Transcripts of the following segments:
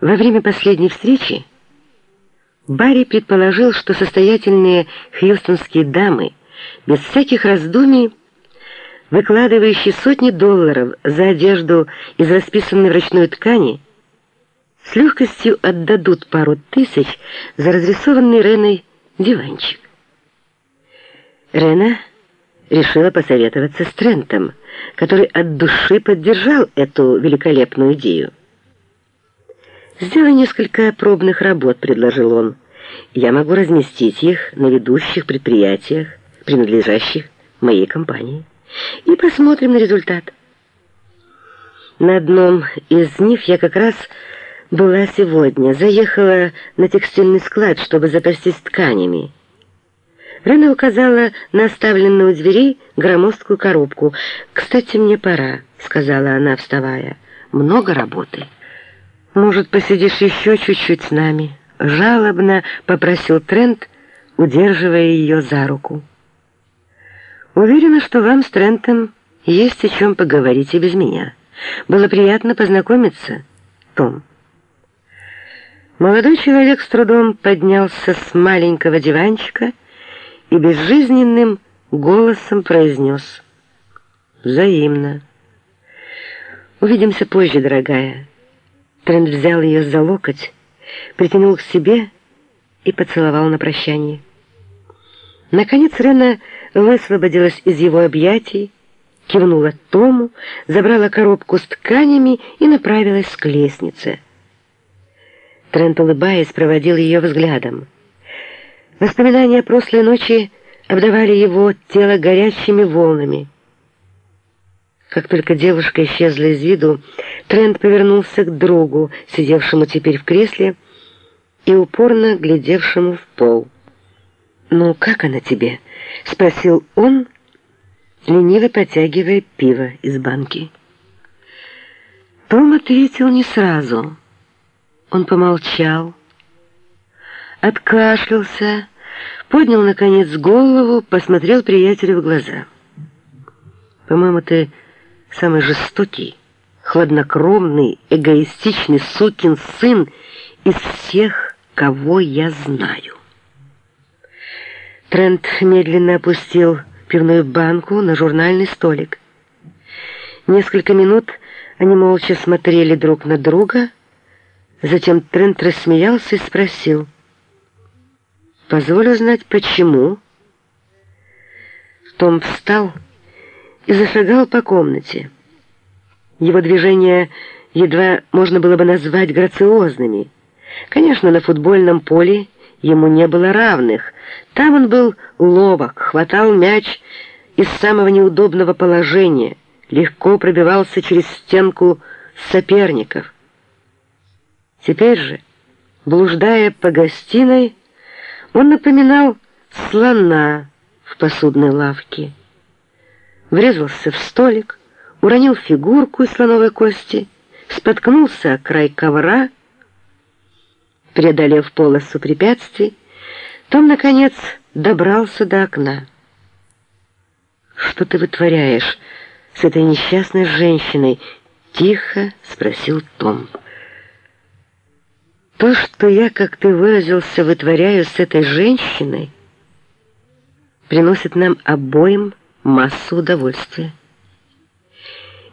Во время последней встречи Барри предположил, что состоятельные хьюстонские дамы, без всяких раздумий, выкладывающие сотни долларов за одежду из расписанной вручной ткани, с легкостью отдадут пару тысяч за разрисованный Реной диванчик. Рена решила посоветоваться с Трентом, который от души поддержал эту великолепную идею. «Сделай несколько пробных работ», — предложил он. «Я могу разместить их на ведущих предприятиях, принадлежащих моей компании, и посмотрим на результат». На одном из них я как раз была сегодня, заехала на текстильный склад, чтобы запастись тканями. Рена указала на оставленную у дверей громоздкую коробку. «Кстати, мне пора», — сказала она, вставая. «Много работы». «Может, посидишь еще чуть-чуть с нами?» Жалобно попросил Трент, удерживая ее за руку. «Уверена, что вам с Трентом есть о чем поговорить и без меня. Было приятно познакомиться, Том». Молодой человек с трудом поднялся с маленького диванчика и безжизненным голосом произнес «Взаимно». «Увидимся позже, дорогая». Трент взял ее за локоть, притянул к себе и поцеловал на прощание. Наконец Рена высвободилась из его объятий, кивнула Тому, забрала коробку с тканями и направилась к лестнице. Трент, улыбаясь, проводил ее взглядом. Воспоминания прошлой ночи обдавали его тело горячими волнами. Как только девушка исчезла из виду, Трент повернулся к другу, сидевшему теперь в кресле и упорно глядевшему в пол. «Ну, как она тебе?» — спросил он, лениво потягивая пиво из банки. Том ответил не сразу. Он помолчал, откашлялся, поднял, наконец, голову, посмотрел приятелю в глаза. «По-моему, ты самый жестокий, хладнокровный, эгоистичный сукин сын из всех, кого я знаю. Трент медленно опустил пивную банку на журнальный столик. Несколько минут они молча смотрели друг на друга. Затем Трент рассмеялся и спросил. «Позволю знать, почему?» Том встал и зашагал по комнате. Его движения едва можно было бы назвать грациозными. Конечно, на футбольном поле ему не было равных. Там он был ловок, хватал мяч из самого неудобного положения, легко пробивался через стенку соперников. Теперь же, блуждая по гостиной, он напоминал слона в посудной лавке. Врезался в столик, уронил фигурку из слоновой кости, споткнулся о край ковра, преодолев полосу препятствий, Том, наконец, добрался до окна. «Что ты вытворяешь с этой несчастной женщиной?» — тихо спросил Том. «То, что я, как ты выразился, вытворяю с этой женщиной, приносит нам обоим массу удовольствия».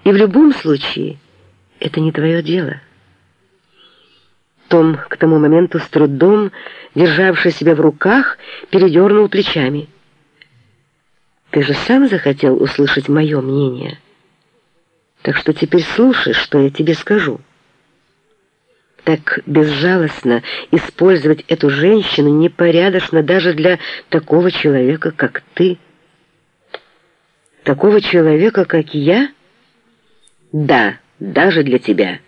И в любом случае это не твое дело. Том к тому моменту с трудом, державший себя в руках, передернул плечами. «Ты же сам захотел услышать мое мнение. Так что теперь слушай, что я тебе скажу». Так безжалостно использовать эту женщину непорядочно даже для такого человека, как ты. Такого человека, как я — да, даже для тебя.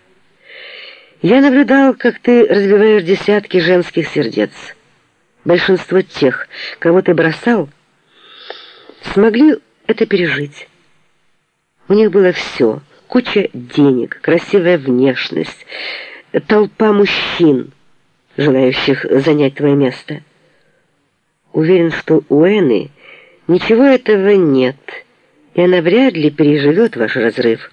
Я наблюдал, как ты разбиваешь десятки женских сердец. Большинство тех, кого ты бросал, смогли это пережить. У них было все. Куча денег, красивая внешность, толпа мужчин, желающих занять твое место. Уверен, что у Эны ничего этого нет, и она вряд ли переживет ваш разрыв.